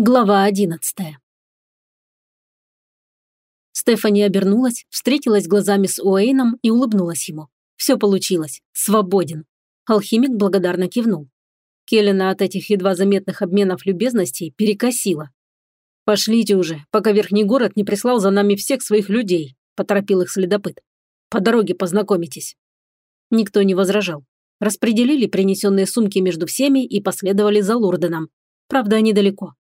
Глава одиннадцатая. Стефани обернулась, встретилась глазами с Уэйном и улыбнулась ему. Все получилось. Свободен. Алхимик благодарно кивнул. Келлина от этих едва заметных обменов любезностей перекосила. «Пошлите уже, пока Верхний город не прислал за нами всех своих людей», – поторопил их следопыт. «По дороге познакомитесь». Никто не возражал. Распределили принесенные сумки между всеми и последовали за Лурденом. Правда, недалеко.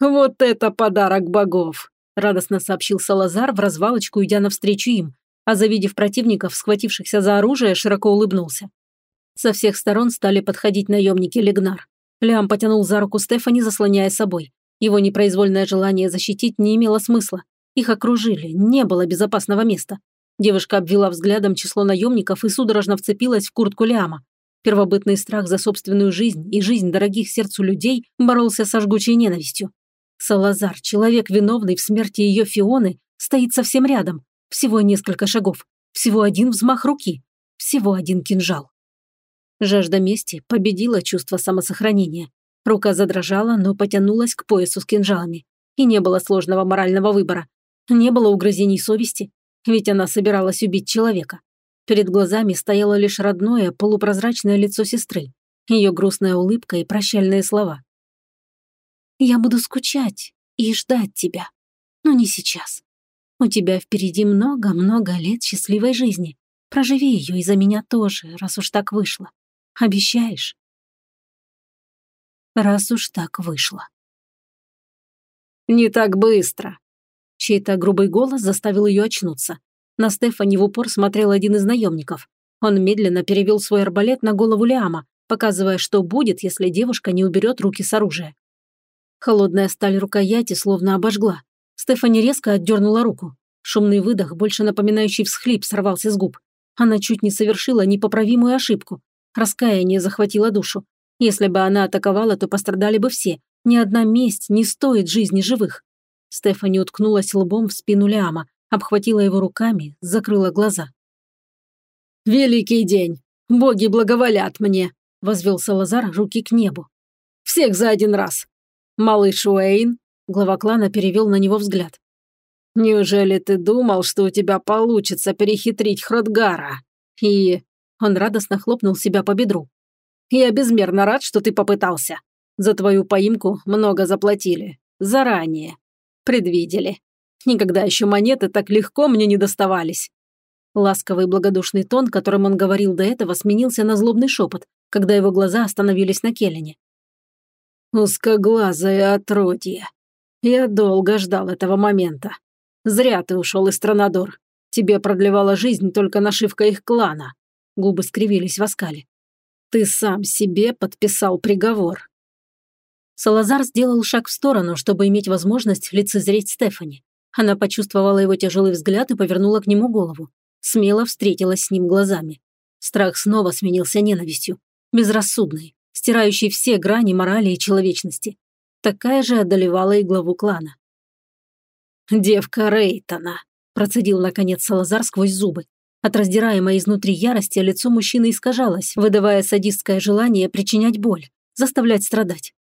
«Вот это подарок богов!» – радостно сообщил Салазар в развалочку, идя навстречу им, а завидев противников, схватившихся за оружие, широко улыбнулся. Со всех сторон стали подходить наемники Легнар. Лям потянул за руку Стефани, заслоняя собой. Его непроизвольное желание защитить не имело смысла. Их окружили, не было безопасного места. Девушка обвела взглядом число наемников и судорожно вцепилась в куртку Лиама. Первобытный страх за собственную жизнь и жизнь дорогих сердцу людей боролся со жгучей ненавистью. Салазар, человек, виновный в смерти ее Фионы, стоит совсем рядом. Всего несколько шагов. Всего один взмах руки. Всего один кинжал. Жажда мести победила чувство самосохранения. Рука задрожала, но потянулась к поясу с кинжалами. И не было сложного морального выбора. Не было угрызений совести, ведь она собиралась убить человека. Перед глазами стояло лишь родное, полупрозрачное лицо сестры, ее грустная улыбка и прощальные слова. Я буду скучать и ждать тебя. Но не сейчас. У тебя впереди много-много лет счастливой жизни. Проживи ее и за меня тоже, раз уж так вышло. Обещаешь? Раз уж так вышло. «Не так быстро!» Чей-то грубый голос заставил ее очнуться. На Стефани в упор смотрел один из наемников. Он медленно перевел свой арбалет на голову Лиама, показывая, что будет, если девушка не уберет руки с оружия. Холодная сталь рукояти словно обожгла. Стефани резко отдернула руку. Шумный выдох, больше напоминающий всхлип, сорвался с губ. Она чуть не совершила непоправимую ошибку. Раскаяние захватило душу. Если бы она атаковала, то пострадали бы все. Ни одна месть не стоит жизни живых. Стефани уткнулась лбом в спину Лиама, обхватила его руками, закрыла глаза. «Великий день! Боги благоволят мне!» – возвел Салазар руки к небу. «Всех за один раз! «Малыш Уэйн?» Глава клана перевел на него взгляд. «Неужели ты думал, что у тебя получится перехитрить Хродгара?» И... Он радостно хлопнул себя по бедру. «Я безмерно рад, что ты попытался. За твою поимку много заплатили. Заранее. Предвидели. Никогда еще монеты так легко мне не доставались». Ласковый благодушный тон, которым он говорил до этого, сменился на злобный шепот, когда его глаза остановились на Келлене. «Узкоглазое отродье. Я долго ждал этого момента. Зря ты ушел из Тронадор. Тебе продлевала жизнь только нашивка их клана». Губы скривились в оскале. «Ты сам себе подписал приговор». Салазар сделал шаг в сторону, чтобы иметь возможность лицезреть Стефани. Она почувствовала его тяжелый взгляд и повернула к нему голову. Смело встретилась с ним глазами. Страх снова сменился ненавистью. Безрассудной, стирающий все грани морали и человечности. Такая же одолевала и главу клана. «Девка Рейтона», – процедил наконец Салазар сквозь зубы. От раздираемой изнутри ярости лицо мужчины искажалось, выдавая садистское желание причинять боль, заставлять страдать.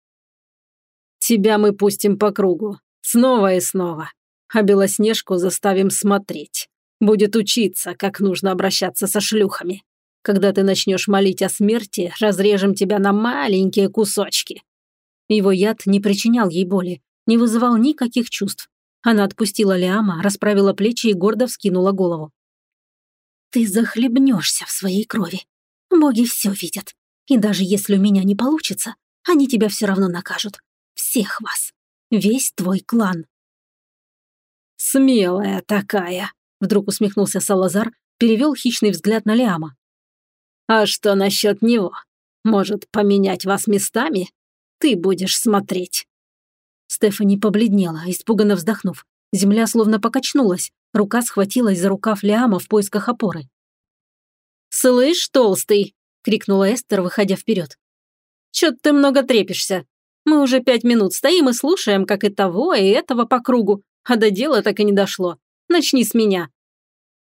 «Тебя мы пустим по кругу, снова и снова, а Белоснежку заставим смотреть. Будет учиться, как нужно обращаться со шлюхами. Когда ты начнешь молить о смерти, разрежем тебя на маленькие кусочки». Его яд не причинял ей боли, не вызывал никаких чувств. Она отпустила Лиама, расправила плечи и гордо вскинула голову. «Ты захлебнешься в своей крови. Боги все видят. И даже если у меня не получится, они тебя все равно накажут. Всех вас. Весь твой клан». «Смелая такая», — вдруг усмехнулся Салазар, перевел хищный взгляд на Лиама. А что насчет него? Может, поменять вас местами? Ты будешь смотреть». Стефани побледнела, испуганно вздохнув. Земля словно покачнулась. Рука схватилась за рукав Лиама в поисках опоры. «Слышь, толстый!» – крикнула Эстер, выходя вперед. «Чё ты много трепишься? Мы уже пять минут стоим и слушаем, как и того, и этого по кругу, а до дела так и не дошло. Начни с меня».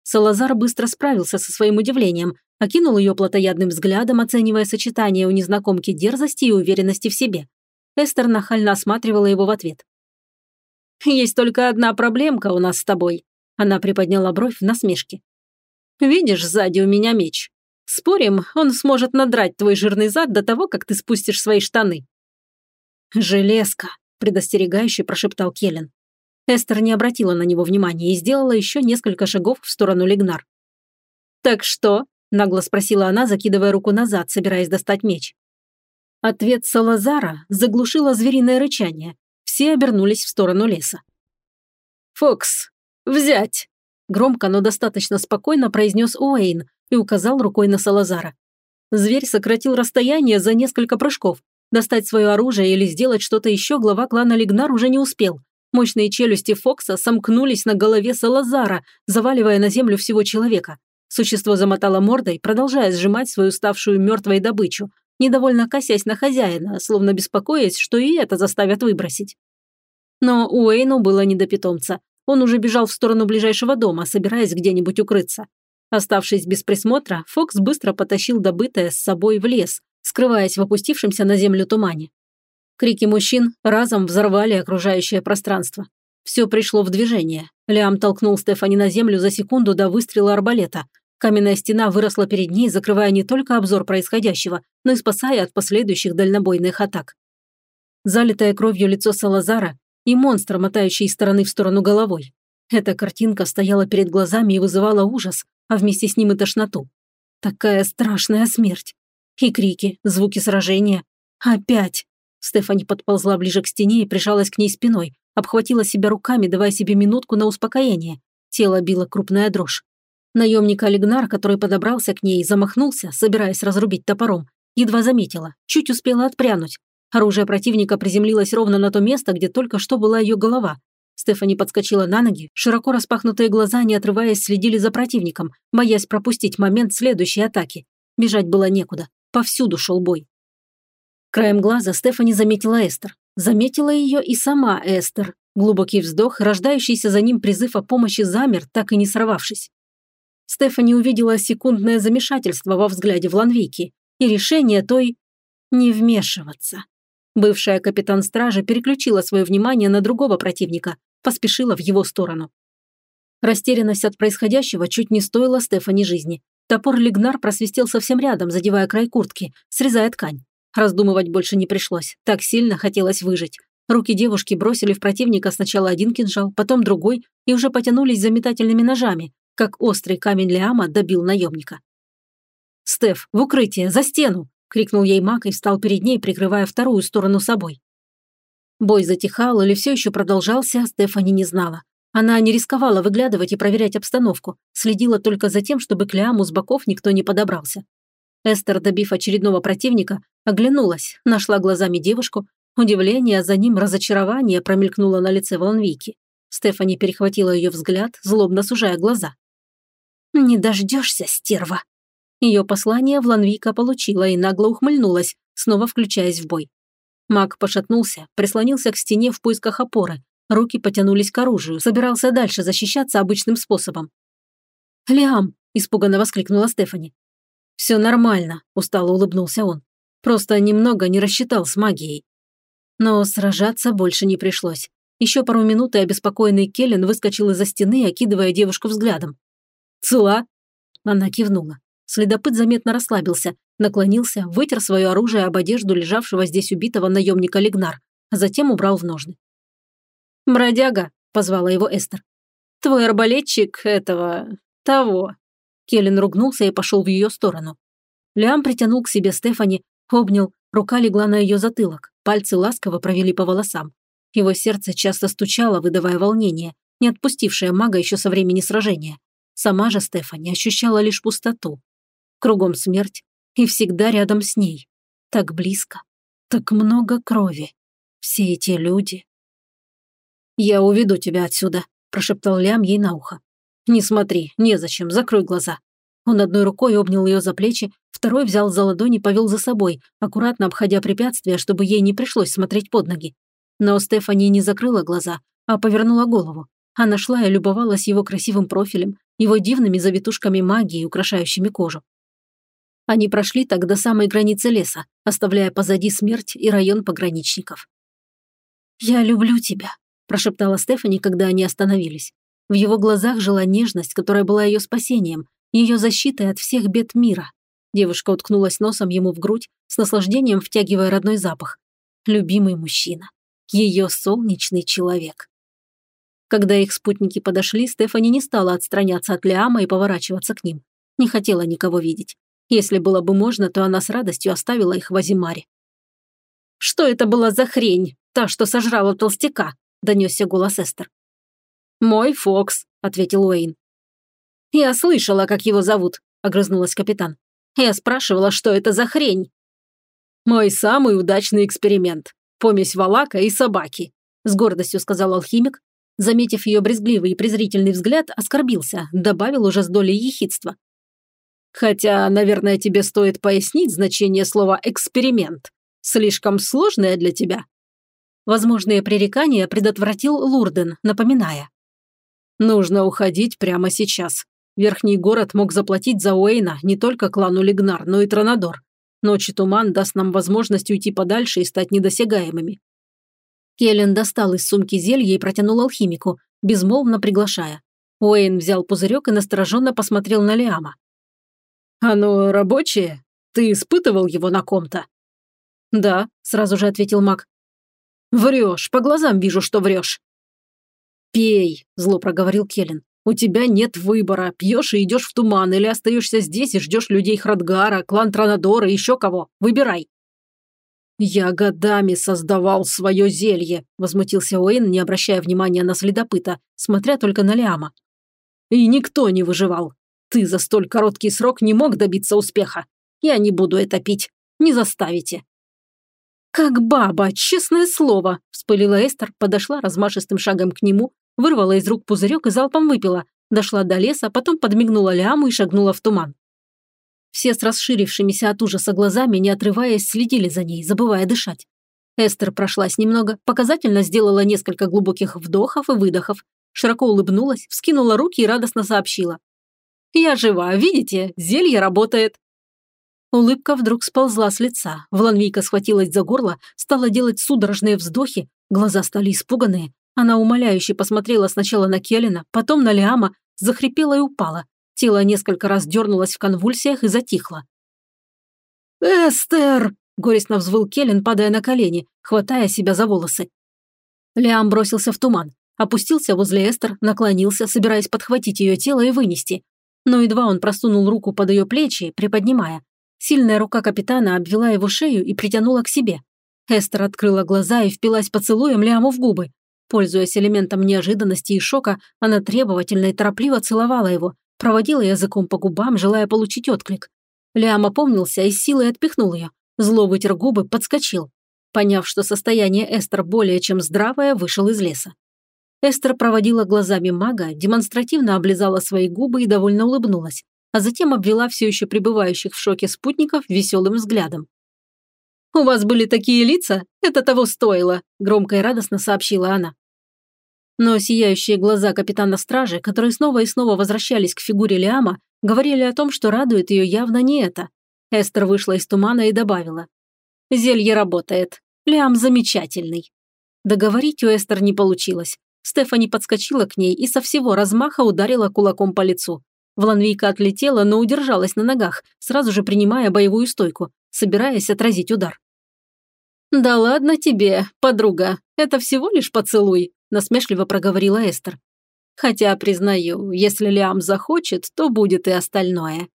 Салазар быстро справился со своим удивлением, окинул ее плотоядным взглядом, оценивая сочетание у незнакомки дерзости и уверенности в себе. Эстер нахально осматривала его в ответ. «Есть только одна проблемка у нас с тобой», она приподняла бровь в насмешке. «Видишь, сзади у меня меч. Спорим, он сможет надрать твой жирный зад до того, как ты спустишь свои штаны». «Железка», – предостерегающе прошептал Келлен. Эстер не обратила на него внимания и сделала еще несколько шагов в сторону Лигнар. «Так что?» – нагло спросила она, закидывая руку назад, собираясь достать меч. Ответ Салазара заглушило звериное рычание. Все обернулись в сторону леса. «Фокс, взять!» Громко, но достаточно спокойно произнес Уэйн и указал рукой на Салазара. Зверь сократил расстояние за несколько прыжков. Достать свое оружие или сделать что-то еще глава клана Лигнар уже не успел. Мощные челюсти Фокса сомкнулись на голове Салазара, заваливая на землю всего человека. Существо замотало мордой, продолжая сжимать свою ставшую мертвой добычу, недовольно косясь на хозяина, словно беспокоясь, что и это заставят выбросить. Но Уэйну было не до питомца. Он уже бежал в сторону ближайшего дома, собираясь где-нибудь укрыться. Оставшись без присмотра, Фокс быстро потащил добытое с собой в лес, скрываясь в опустившемся на землю тумане. Крики мужчин разом взорвали окружающее пространство. Все пришло в движение. Лиам толкнул Стефани на землю за секунду до выстрела арбалета. Каменная стена выросла перед ней, закрывая не только обзор происходящего, но и спасая от последующих дальнобойных атак. Залитое кровью лицо Салазара и монстр, мотающий из стороны в сторону головой. Эта картинка стояла перед глазами и вызывала ужас, а вместе с ним и тошноту. Такая страшная смерть. И крики, звуки сражения. Опять. Стефани подползла ближе к стене и прижалась к ней спиной, обхватила себя руками, давая себе минутку на успокоение. Тело било крупная дрожь. Наемник Олигнар, который подобрался к ней замахнулся, собираясь разрубить топором, едва заметила, чуть успела отпрянуть, Оружие противника приземлилось ровно на то место, где только что была ее голова. Стефани подскочила на ноги, широко распахнутые глаза, не отрываясь, следили за противником, боясь пропустить момент следующей атаки. Бежать было некуда. Повсюду шел бой. Краем глаза Стефани заметила Эстер. Заметила ее и сама Эстер. Глубокий вздох, рождающийся за ним призыв о помощи замер, так и не сорвавшись. Стефани увидела секундное замешательство во взгляде Вланвейки и решение той не вмешиваться. Бывшая капитан стражи переключила свое внимание на другого противника, поспешила в его сторону. Растерянность от происходящего чуть не стоила Стефани жизни. Топор Лигнар просвистел совсем рядом, задевая край куртки, срезая ткань. Раздумывать больше не пришлось. Так сильно хотелось выжить. Руки девушки бросили в противника сначала один кинжал, потом другой, и уже потянулись за метательными ножами, как острый камень Лиама добил наемника. «Стеф, в укрытие, за стену!» – крикнул ей маг и встал перед ней, прикрывая вторую сторону собой. Бой затихал или все еще продолжался, Стефани не знала. Она не рисковала выглядывать и проверять обстановку, следила только за тем, чтобы к Лиаму с боков никто не подобрался. Эстер, добив очередного противника, оглянулась, нашла глазами девушку. Удивление, за ним разочарование промелькнуло на лице Волнвики. Стефани перехватила ее взгляд, злобно сужая глаза. «Не дождешься, стерва!» Ее послание Вланвика получила и нагло ухмыльнулась, снова включаясь в бой. Маг пошатнулся, прислонился к стене в поисках опоры. Руки потянулись к оружию, собирался дальше защищаться обычным способом. «Лиам!» – испуганно воскликнула Стефани. «Все нормально», – устало улыбнулся он. «Просто немного не рассчитал с магией». Но сражаться больше не пришлось. Еще пару минут и обеспокоенный Келлен выскочил из-за стены, окидывая девушку взглядом. «Цела?» Она кивнула. Следопыт заметно расслабился, наклонился, вытер свое оружие об одежду лежавшего здесь убитого наемника Лигнар, а затем убрал в ножны. «Бродяга», – позвала его Эстер. «Твой арбалетчик этого... того». Келлен ругнулся и пошел в ее сторону. Лиам притянул к себе Стефани, обнял, рука легла на ее затылок, пальцы ласково провели по волосам. Его сердце часто стучало, выдавая волнение, не отпустившее мага еще со времени сражения. Сама же Стефани ощущала лишь пустоту, Кругом смерть и всегда рядом с ней. Так близко, так много крови. Все эти люди. «Я уведу тебя отсюда», – прошептал Лям ей на ухо. «Не смотри, незачем, закрой глаза». Он одной рукой обнял ее за плечи, второй взял за ладони и повел за собой, аккуратно обходя препятствия, чтобы ей не пришлось смотреть под ноги. Но Стефани не закрыла глаза, а повернула голову. Она шла и любовалась его красивым профилем, его дивными завитушками магии, украшающими кожу. Они прошли так до самой границы леса, оставляя позади смерть и район пограничников. «Я люблю тебя», – прошептала Стефани, когда они остановились. В его глазах жила нежность, которая была ее спасением, ее защитой от всех бед мира. Девушка уткнулась носом ему в грудь, с наслаждением втягивая родной запах. Любимый мужчина. Ее солнечный человек. Когда их спутники подошли, Стефани не стала отстраняться от Лиама и поворачиваться к ним. Не хотела никого видеть. Если было бы можно, то она с радостью оставила их в Азимаре. «Что это была за хрень? Та, что сожрала толстяка?» – донесся голос Эстер. «Мой Фокс», – ответил Уэйн. «Я слышала, как его зовут», – огрызнулась капитан. Я спрашивала, что это за хрень. «Мой самый удачный эксперимент. Помесь валака и собаки», – с гордостью сказал алхимик. Заметив ее брезгливый и презрительный взгляд, оскорбился, добавил уже с долей ехидства. «Хотя, наверное, тебе стоит пояснить значение слова «эксперимент». Слишком сложное для тебя». Возможные пререкания предотвратил Лурден, напоминая. «Нужно уходить прямо сейчас. Верхний город мог заплатить за Уэйна не только клану Лигнар, но и Тронадор. Ночи туман даст нам возможность уйти подальше и стать недосягаемыми. Келлен достал из сумки зелье и протянул алхимику, безмолвно приглашая. Уэйн взял пузырек и настороженно посмотрел на Лиама. «Оно рабочее? Ты испытывал его на ком-то?» «Да», – сразу же ответил маг. «Врешь, по глазам вижу, что врешь». «Пей», – зло проговорил Келлен. У тебя нет выбора, пьешь и идешь в туман, или остаешься здесь и ждешь людей Храдгара, клан Транадора еще кого. Выбирай». «Я годами создавал свое зелье», – возмутился Уэйн, не обращая внимания на следопыта, смотря только на Лиама. «И никто не выживал. Ты за столь короткий срок не мог добиться успеха. Я не буду это пить. Не заставите». «Как баба, честное слово!» – вспылила Эстер, подошла размашистым шагом к нему, вырвала из рук пузырек и залпом выпила, дошла до леса, потом подмигнула Лиаму и шагнула в туман. Все с расширившимися от ужаса глазами, не отрываясь, следили за ней, забывая дышать. Эстер прошлась немного, показательно сделала несколько глубоких вдохов и выдохов, широко улыбнулась, вскинула руки и радостно сообщила. «Я жива, видите? Зелье работает!» Улыбка вдруг сползла с лица. Вланвийка схватилась за горло, стала делать судорожные вздохи, глаза стали испуганные, она умоляюще посмотрела сначала на Келлина, потом на Лиама, захрипела и упала. Тело несколько раз дернулось в конвульсиях и затихло. «Эстер!» – горестно взвыл Келлин, падая на колени, хватая себя за волосы. Лиам бросился в туман, опустился возле Эстер, наклонился, собираясь подхватить ее тело и вынести. Но едва он просунул руку под ее плечи, приподнимая. Сильная рука капитана обвела его шею и притянула к себе. Эстер открыла глаза и впилась поцелуем Лиаму в губы. Пользуясь элементом неожиданности и шока, она требовательно и торопливо целовала его, проводила языком по губам, желая получить отклик. Лиам опомнился и силой отпихнул ее. Зло вытер губы, подскочил. Поняв, что состояние Эстер более чем здравое, вышел из леса. Эстер проводила глазами мага, демонстративно облизала свои губы и довольно улыбнулась, а затем обвела все еще пребывающих в шоке спутников веселым взглядом. «У вас были такие лица? Это того стоило», – громко и радостно сообщила она. Но сияющие глаза капитана стражи, которые снова и снова возвращались к фигуре Лиама, говорили о том, что радует ее явно не это. Эстер вышла из тумана и добавила. «Зелье работает. Лиам замечательный». Договорить у Эстер не получилось. Стефани подскочила к ней и со всего размаха ударила кулаком по лицу. Вланвийка отлетела, но удержалась на ногах, сразу же принимая боевую стойку, собираясь отразить удар. «Да ладно тебе, подруга, это всего лишь поцелуй», насмешливо проговорила Эстер. «Хотя, признаю, если Лиам захочет, то будет и остальное».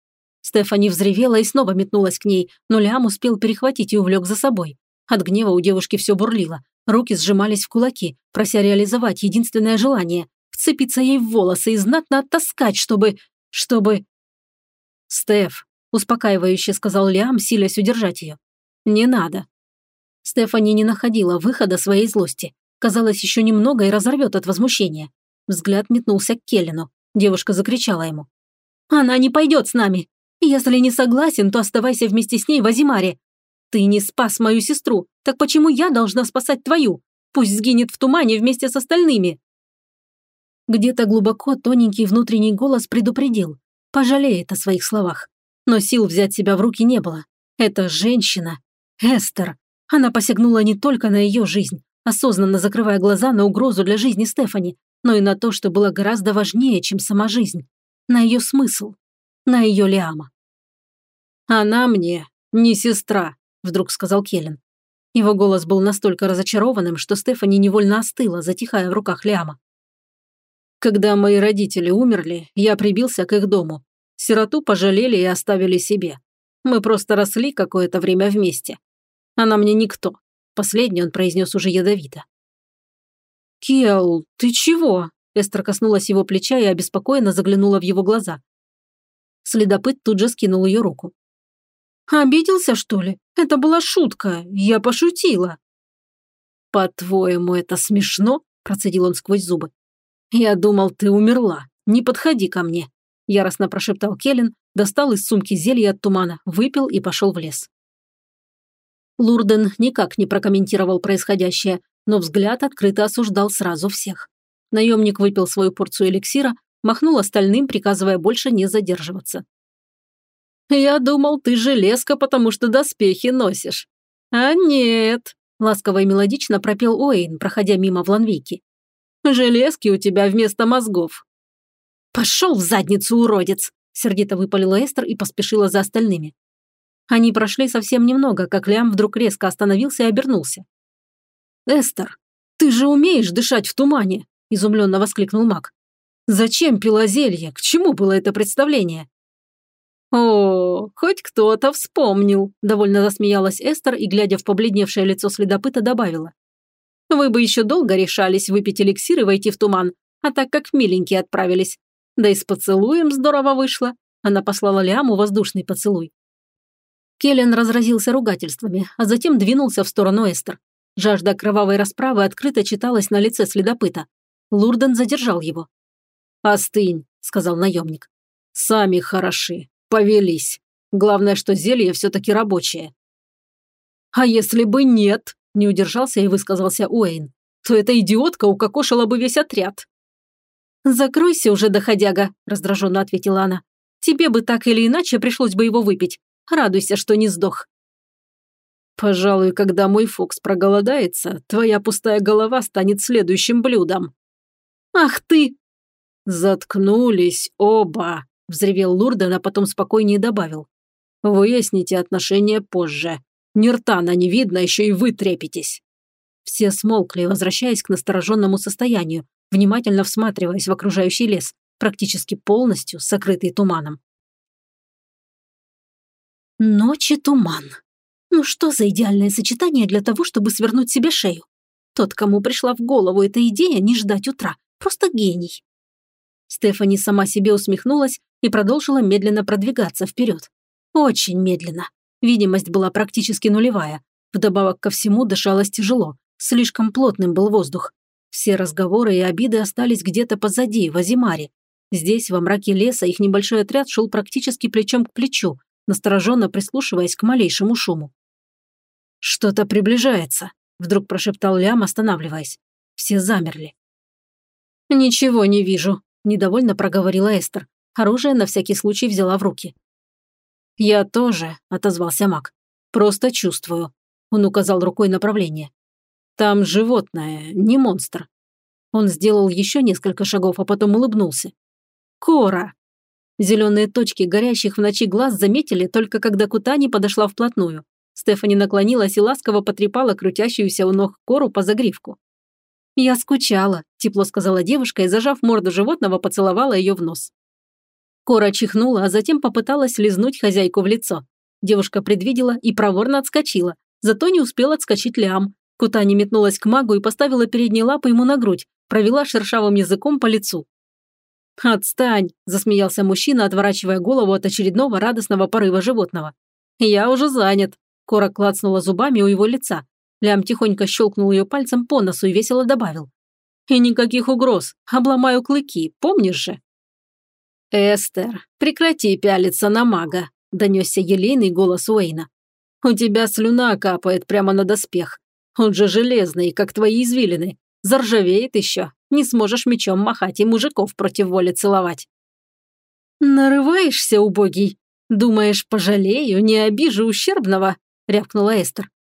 Стефани взревела и снова метнулась к ней, но Лиам успел перехватить и увлек за собой. От гнева у девушки все бурлило. Руки сжимались в кулаки, прося реализовать единственное желание – вцепиться ей в волосы и знатно оттаскать, чтобы... чтобы... «Стеф», – успокаивающе сказал Лиам, силясь удержать ее. «Не надо. Стефани не находила выхода своей злости. Казалось, еще немного и разорвет от возмущения. Взгляд метнулся к Келлину. Девушка закричала ему. «Она не пойдет с нами. Если не согласен, то оставайся вместе с ней в Азимаре. Ты не спас мою сестру, так почему я должна спасать твою? Пусть сгинет в тумане вместе с остальными». Где-то глубоко тоненький внутренний голос предупредил. Пожалеет о своих словах. Но сил взять себя в руки не было. Эта женщина, Эстер, она посягнула не только на ее жизнь, осознанно закрывая глаза на угрозу для жизни Стефани, но и на то, что было гораздо важнее, чем сама жизнь, на ее смысл, на ее Лиама. «Она мне не сестра», – вдруг сказал Келлен. Его голос был настолько разочарованным, что Стефани невольно остыла, затихая в руках Лиама. «Когда мои родители умерли, я прибился к их дому. Сироту пожалели и оставили себе. Мы просто росли какое-то время вместе. Она мне никто. Последний он произнес уже ядовито. «Кел, ты чего?» Эстер коснулась его плеча и обеспокоенно заглянула в его глаза. Следопыт тут же скинул ее руку. «Обиделся, что ли? Это была шутка. Я пошутила». «По-твоему, это смешно?» – процедил он сквозь зубы. «Я думал, ты умерла. Не подходи ко мне», – яростно прошептал Келлен, достал из сумки зелье от тумана, выпил и пошел в лес. Лурден никак не прокомментировал происходящее, но взгляд открыто осуждал сразу всех. Наемник выпил свою порцию эликсира, махнул остальным, приказывая больше не задерживаться. «Я думал, ты железка, потому что доспехи носишь. А нет», – ласково и мелодично пропел Уэйн, проходя мимо Вланвики. «Железки у тебя вместо мозгов». «Пошел в задницу, уродец!» – сердито выпалила Эстер и поспешила за остальными. Они прошли совсем немного, как Лям вдруг резко остановился и обернулся. «Эстер, ты же умеешь дышать в тумане!» – изумленно воскликнул маг. «Зачем пила зелье? К чему было это представление?» «О, хоть кто-то вспомнил», – довольно засмеялась Эстер и, глядя в побледневшее лицо следопыта, добавила. «Вы бы еще долго решались выпить эликсир и войти в туман, а так как миленькие отправились. Да и с поцелуем здорово вышло». Она послала Лиаму воздушный поцелуй. Келлен разразился ругательствами, а затем двинулся в сторону Эстер. Жажда кровавой расправы открыто читалась на лице следопыта. Лурден задержал его. «Остынь», — сказал наемник. «Сами хороши, повелись. Главное, что зелье все-таки рабочее». «А если бы нет?» – не удержался и высказался Уэйн. «То эта идиотка укокошила бы весь отряд». «Закройся уже, доходяга», – раздраженно ответила она. «Тебе бы так или иначе пришлось бы его выпить. Радуйся, что не сдох». «Пожалуй, когда мой Фокс проголодается, твоя пустая голова станет следующим блюдом». «Ах ты!» «Заткнулись оба!» – взревел Лурден, а потом спокойнее добавил. «Выясните отношения позже. Ни ртана не видно, еще и вы трепетесь». Все смолкли, возвращаясь к настороженному состоянию, внимательно всматриваясь в окружающий лес, практически полностью сокрытый туманом. Ночи туман. Ну что за идеальное сочетание для того, чтобы свернуть себе шею? Тот, кому пришла в голову эта идея, не ждать утра. Просто гений. Стефани сама себе усмехнулась и продолжила медленно продвигаться вперед. Очень медленно. Видимость была практически нулевая. Вдобавок ко всему дышалось тяжело. Слишком плотным был воздух. Все разговоры и обиды остались где-то позади, в Азимаре. Здесь, во мраке леса, их небольшой отряд шел практически плечом к плечу, настороженно прислушиваясь к малейшему шуму. «Что-то приближается», – вдруг прошептал Лям, останавливаясь. Все замерли. «Ничего не вижу», – недовольно проговорила Эстер. Оружие на всякий случай взяла в руки. «Я тоже», – отозвался маг. «Просто чувствую». Он указал рукой направление. «Там животное, не монстр». Он сделал еще несколько шагов, а потом улыбнулся. «Кора!» Зеленые точки горящих в ночи глаз заметили только когда Кутани подошла вплотную. Стефани наклонилась и ласково потрепала крутящуюся у ног кору по загривку. «Я скучала», – тепло сказала девушка и, зажав морду животного, поцеловала ее в нос. Кора чихнула, а затем попыталась лизнуть хозяйку в лицо. Девушка предвидела и проворно отскочила, зато не успел отскочить Лиам. Кутани метнулась к магу и поставила передние лапы ему на грудь, провела шершавым языком по лицу. «Отстань!» – засмеялся мужчина, отворачивая голову от очередного радостного порыва животного. «Я уже занят!» – Кора клацнула зубами у его лица. Лям тихонько щелкнул ее пальцем по носу и весело добавил. «И никаких угроз, обломаю клыки, помнишь же?» «Эстер, прекрати пялиться на мага», – донесся елейный голос Уэйна. «У тебя слюна капает прямо на доспех. Он же железный, как твои извилины. Заржавеет еще, не сможешь мечом махать и мужиков против воли целовать». «Нарываешься, убогий?» «Думаешь, пожалею, не обижу ущербного?» – рявкнула Эстер.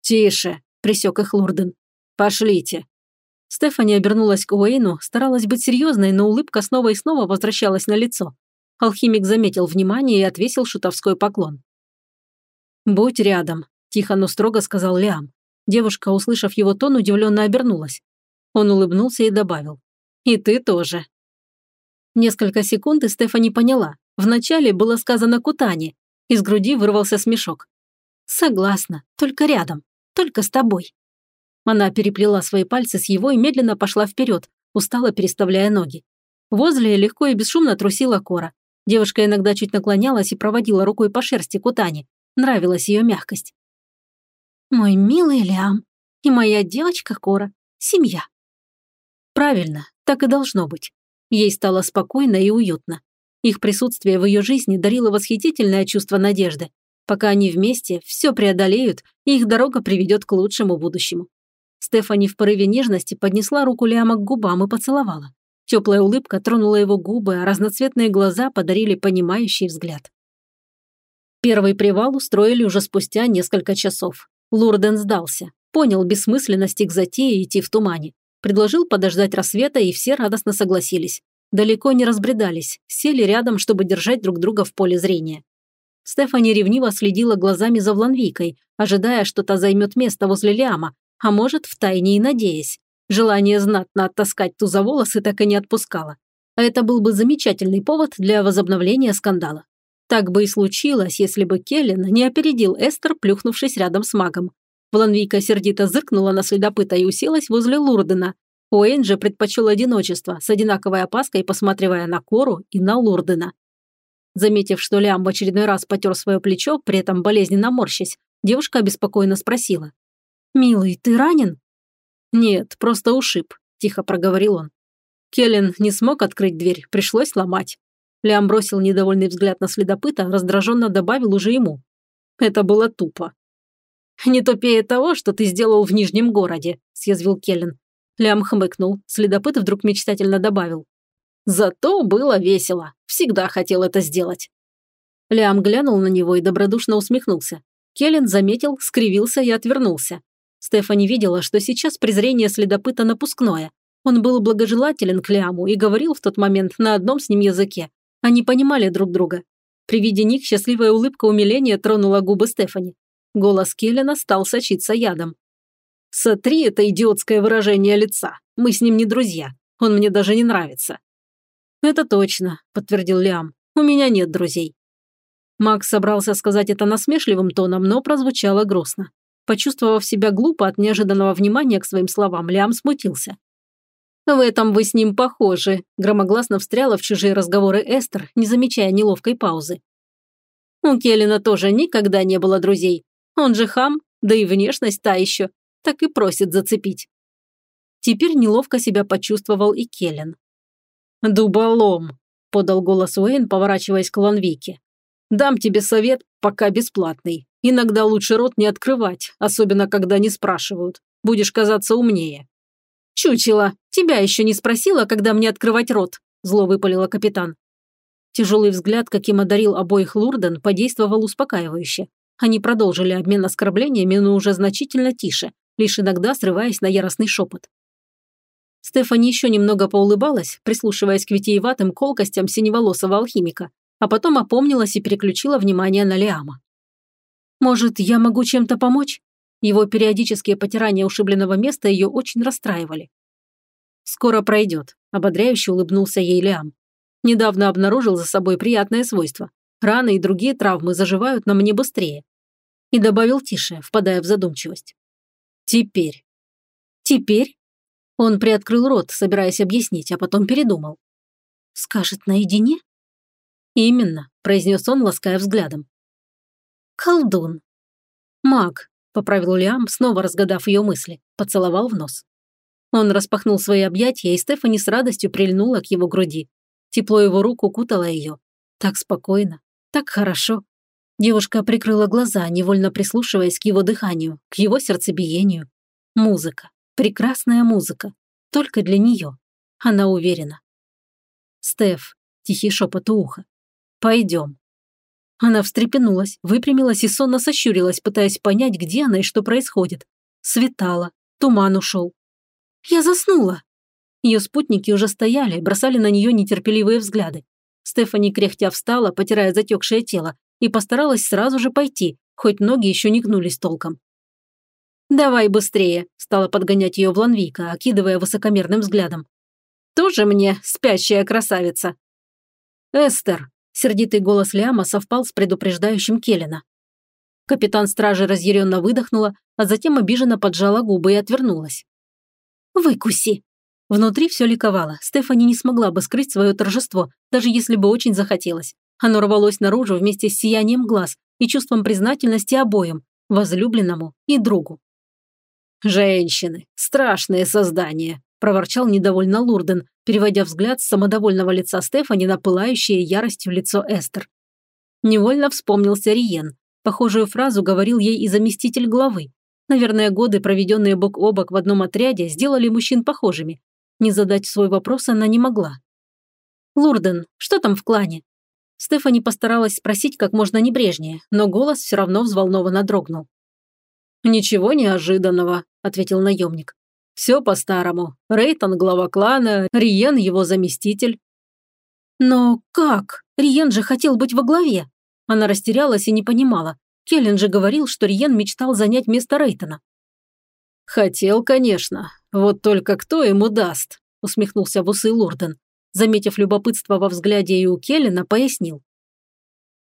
«Тише», – присек их Лурден. «Пошлите». Стефани обернулась к Уэйну, старалась быть серьезной, но улыбка снова и снова возвращалась на лицо. Алхимик заметил внимание и отвесил шутовской поклон. «Будь рядом», – тихо, но строго сказал Лиам. Девушка, услышав его тон, удивленно обернулась. Он улыбнулся и добавил. «И ты тоже». Несколько секунд и Стефани поняла. Вначале было сказано «Кутани». Из груди вырвался смешок. «Согласна, только рядом, только с тобой». Она переплела свои пальцы с его и медленно пошла вперед, устало переставляя ноги. Возле легко и бесшумно трусила Кора. Девушка иногда чуть наклонялась и проводила рукой по шерсти Кутани. Нравилась ее мягкость. «Мой милый Лиам и моя девочка Кора. Семья». Правильно, так и должно быть. Ей стало спокойно и уютно. Их присутствие в ее жизни дарило восхитительное чувство надежды. Пока они вместе, все преодолеют, и их дорога приведет к лучшему будущему. Стефани в порыве нежности поднесла руку Лиама к губам и поцеловала. Теплая улыбка тронула его губы, а разноцветные глаза подарили понимающий взгляд. Первый привал устроили уже спустя несколько часов. Лурден сдался, понял бессмысленность их затеи идти в тумане. Предложил подождать рассвета, и все радостно согласились. Далеко не разбредались, сели рядом, чтобы держать друг друга в поле зрения. Стефани ревниво следила глазами за Вланвикой, ожидая, что та займет место возле Лиама, а может, втайне и надеясь. Желание знатно оттаскать ту за волосы так и не отпускало. А это был бы замечательный повод для возобновления скандала. Так бы и случилось, если бы Келлен не опередил Эстер, плюхнувшись рядом с магом. Вланвийка сердито зыркнула на следопыта и уселась возле Лурдена. Уэйн же предпочел одиночество, с одинаковой опаской посматривая на Кору и на Лурдена. Заметив, что Лям в очередной раз потер свое плечо, при этом болезненно морщась, девушка обеспокоенно спросила. «Милый, ты ранен?» «Нет, просто ушиб», – тихо проговорил он. Келлен не смог открыть дверь, пришлось ломать. Лям бросил недовольный взгляд на следопыта, раздраженно добавил уже ему. Это было тупо. «Не тупее того, что ты сделал в Нижнем городе», – съязвил Келлен. Лям хмыкнул, следопыт вдруг мечтательно добавил. Зато было весело. Всегда хотел это сделать. Лям глянул на него и добродушно усмехнулся. Келлен заметил, скривился и отвернулся. Стефани видела, что сейчас презрение следопыта напускное. Он был благожелателен к Ляму и говорил в тот момент на одном с ним языке. Они понимали друг друга. При виде них счастливая улыбка умиления тронула губы Стефани. Голос Келлена стал сочиться ядом. «Сотри это идиотское выражение лица. Мы с ним не друзья. Он мне даже не нравится. «Это точно», – подтвердил Лиам. «У меня нет друзей». Макс собрался сказать это насмешливым тоном, но прозвучало грустно. Почувствовав себя глупо от неожиданного внимания к своим словам, Лиам смутился. «В этом вы с ним похожи», – громогласно встряла в чужие разговоры Эстер, не замечая неловкой паузы. «У Келлина тоже никогда не было друзей. Он же хам, да и внешность та еще, так и просит зацепить». Теперь неловко себя почувствовал и Келлен. «Дуболом», – подал голос Уэйн, поворачиваясь к Ланвике. «Дам тебе совет, пока бесплатный. Иногда лучше рот не открывать, особенно когда не спрашивают. Будешь казаться умнее». «Чучело, тебя еще не спросила, когда мне открывать рот», – зло выпалила капитан. Тяжелый взгляд, каким одарил обоих Лурден, подействовал успокаивающе. Они продолжили обмен оскорблениями, но уже значительно тише, лишь иногда срываясь на яростный шепот. Стефани еще немного поулыбалась, прислушиваясь к витиеватым колкостям синеволосого алхимика, а потом опомнилась и переключила внимание на Лиама. «Может, я могу чем-то помочь?» Его периодические потирания ушибленного места ее очень расстраивали. «Скоро пройдет», – ободряюще улыбнулся ей Лиам. «Недавно обнаружил за собой приятное свойство. Раны и другие травмы заживают на мне быстрее». И добавил тише, впадая в задумчивость. «Теперь». «Теперь?» Он приоткрыл рот, собираясь объяснить, а потом передумал. «Скажет наедине?» «Именно», – произнес он, лаская взглядом. «Колдун». «Маг», – поправил Лиам, снова разгадав ее мысли, поцеловал в нос. Он распахнул свои объятия, и Стефани с радостью прильнула к его груди. Тепло его рук укутало ее. Так спокойно, так хорошо. Девушка прикрыла глаза, невольно прислушиваясь к его дыханию, к его сердцебиению. Музыка. Прекрасная музыка. Только для нее. Она уверена. «Стеф», – тихий шепот у уха. «Пойдем». Она встрепенулась, выпрямилась и сонно сощурилась, пытаясь понять, где она и что происходит. Светало, туман ушел. «Я заснула!» Ее спутники уже стояли, бросали на нее нетерпеливые взгляды. Стефани кряхтя встала, потирая затекшее тело, и постаралась сразу же пойти, хоть ноги еще не гнулись толком. «Давай быстрее», – стала подгонять ее Бланвика, окидывая высокомерным взглядом. «Тоже мне спящая красавица». «Эстер», – сердитый голос Ляма совпал с предупреждающим Келлина. Капитан стражи разъяренно выдохнула, а затем обиженно поджала губы и отвернулась. «Выкуси!» Внутри все ликовало. Стефани не смогла бы скрыть свое торжество, даже если бы очень захотелось. Оно рвалось наружу вместе с сиянием глаз и чувством признательности обоим, возлюбленному и другу. «Женщины, страшные создания», – проворчал недовольно Лурден, переводя взгляд с самодовольного лица Стефани на пылающее яростью лицо Эстер. Невольно вспомнился Риен. Похожую фразу говорил ей и заместитель главы. Наверное, годы, проведенные бок о бок в одном отряде, сделали мужчин похожими. Не задать свой вопрос она не могла. «Лурден, что там в клане?» Стефани постаралась спросить как можно небрежнее, но голос все равно взволнованно дрогнул. «Ничего неожиданного», – ответил наемник. «Все по-старому. Рейтон – глава клана, Риен – его заместитель». «Но как? Риен же хотел быть во главе». Она растерялась и не понимала. Келлен же говорил, что Риен мечтал занять место Рейтона. «Хотел, конечно. Вот только кто ему даст?» – усмехнулся в усы Лурден. Заметив любопытство во взгляде и у Келлена, пояснил.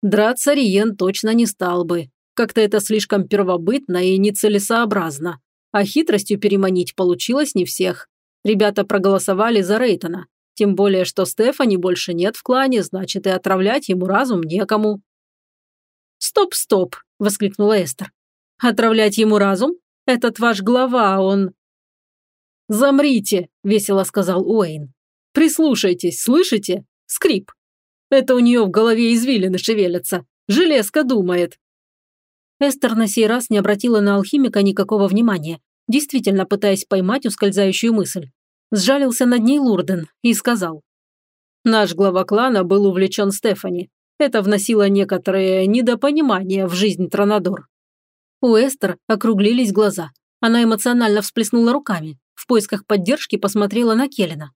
«Драться Риен точно не стал бы. Как-то это слишком первобытно и нецелесообразно. А хитростью переманить получилось не всех. Ребята проголосовали за Рейтона. Тем более, что Стефани больше нет в клане, значит, и отравлять ему разум некому. «Стоп, стоп!» – воскликнула Эстер. «Отравлять ему разум? Этот ваш глава, он...» «Замрите!» – весело сказал Уэйн. «Прислушайтесь, слышите? Скрип. Это у нее в голове извилины шевелятся. Железка думает. Эстер на сей раз не обратила на алхимика никакого внимания, действительно пытаясь поймать ускользающую мысль. Сжалился над ней Лурден и сказал. «Наш глава клана был увлечен Стефани. Это вносило некоторое недопонимание в жизнь Тронадор». У Эстер округлились глаза. Она эмоционально всплеснула руками. В поисках поддержки посмотрела на Келлина.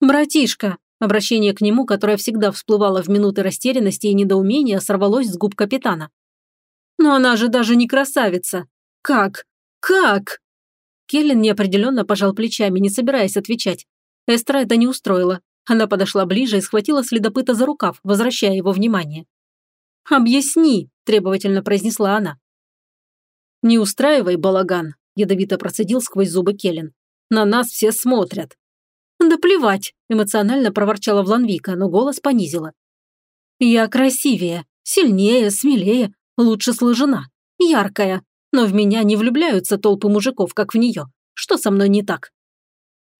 «Братишка!» Обращение к нему, которое всегда всплывало в минуты растерянности и недоумения, сорвалось с губ капитана. Но она же даже не красавица. Как? Как? Келлен неопределенно пожал плечами, не собираясь отвечать. Эстра это не устроила. Она подошла ближе и схватила следопыта за рукав, возвращая его внимание. «Объясни», – требовательно произнесла она. «Не устраивай балаган», – ядовито процедил сквозь зубы Келлен. «На нас все смотрят». «Да плевать», – эмоционально проворчала Вланвика, но голос понизила. «Я красивее, сильнее, смелее, лучше сложена, яркая, но в меня не влюбляются толпы мужиков, как в нее. Что со мной не так?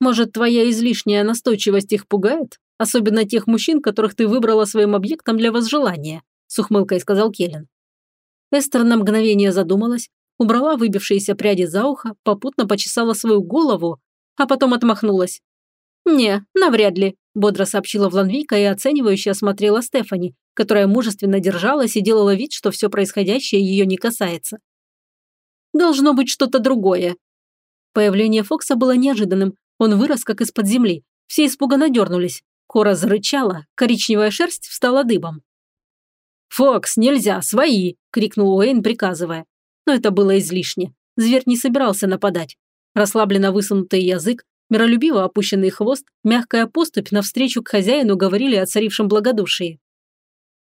Может, твоя излишняя настойчивость их пугает? Особенно тех мужчин, которых ты выбрала своим объектом для возжелания», с ухмылкой сказал Келлен. Эстер на мгновение задумалась, убрала выбившиеся пряди за ухо, попутно почесала свою голову, а потом отмахнулась. «Не, навряд ли», – бодро сообщила Вланвика и оценивающе осмотрела Стефани, которая мужественно держалась и делала вид, что все происходящее ее не касается. «Должно быть что-то другое». Появление Фокса было неожиданным, он вырос как из-под земли. Все испуганно дернулись. Кора зарычала, коричневая шерсть встала дыбом. «Фокс, нельзя, свои!» – крикнул Уэйн, приказывая. Но это было излишне. Зверь не собирался нападать. Расслабленно высунутый язык, миролюбиво опущенный хвост, мягкая поступь навстречу к хозяину говорили о царившем благодушии.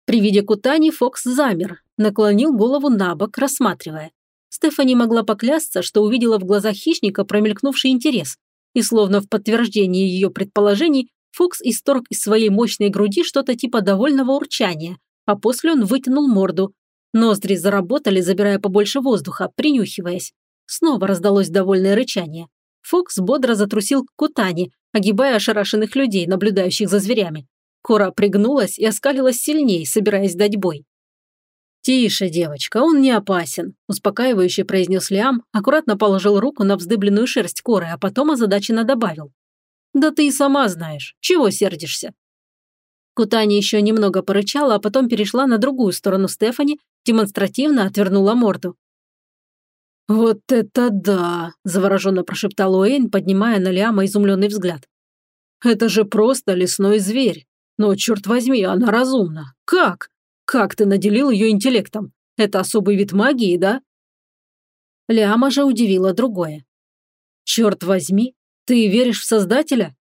При виде Кутани Фокс замер, наклонил голову на бок, рассматривая. Стефани могла поклясться, что увидела в глазах хищника промелькнувший интерес. И словно в подтверждение ее предположений, Фокс исторг из своей мощной груди что-то типа довольного урчания, а после он вытянул морду. Ноздри заработали, забирая побольше воздуха, принюхиваясь. Снова раздалось довольное рычание. Фокс бодро затрусил к Кутани, огибая ошарашенных людей, наблюдающих за зверями. Кора пригнулась и оскалилась сильнее, собираясь дать бой. «Тише, девочка, он не опасен», – успокаивающе произнес Лиам, аккуратно положил руку на вздыбленную шерсть коры, а потом озадаченно добавил. «Да ты и сама знаешь, чего сердишься?» Кутани еще немного порычала, а потом перешла на другую сторону Стефани, демонстративно отвернула морду. «Вот это да!» – завороженно прошептал Уэйн, поднимая на Лиама изумленный взгляд. «Это же просто лесной зверь. Но, черт возьми, она разумна. Как? Как ты наделил ее интеллектом? Это особый вид магии, да?» Лиама же удивила другое. «Черт возьми, ты веришь в Создателя?»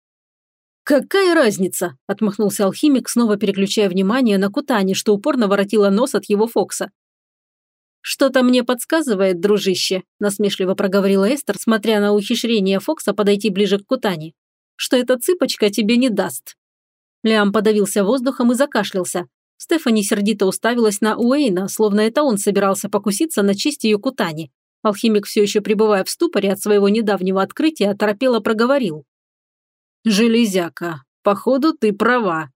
«Какая разница?» – отмахнулся алхимик, снова переключая внимание на Кутани, что упорно воротила нос от его Фокса. «Что-то мне подсказывает, дружище», – насмешливо проговорила Эстер, смотря на ухищрение Фокса подойти ближе к Кутани, «что эта цыпочка тебе не даст». Лиам подавился воздухом и закашлялся. Стефани сердито уставилась на Уэйна, словно это он собирался покуситься на честь ее Кутани. Алхимик, все еще пребывая в ступоре от своего недавнего открытия, торопело проговорил. «Железяка, походу ты права».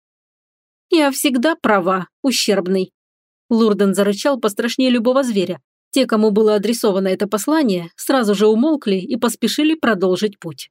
«Я всегда права, ущербный». Лурден зарычал пострашнее любого зверя. Те, кому было адресовано это послание, сразу же умолкли и поспешили продолжить путь.